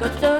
ごちそう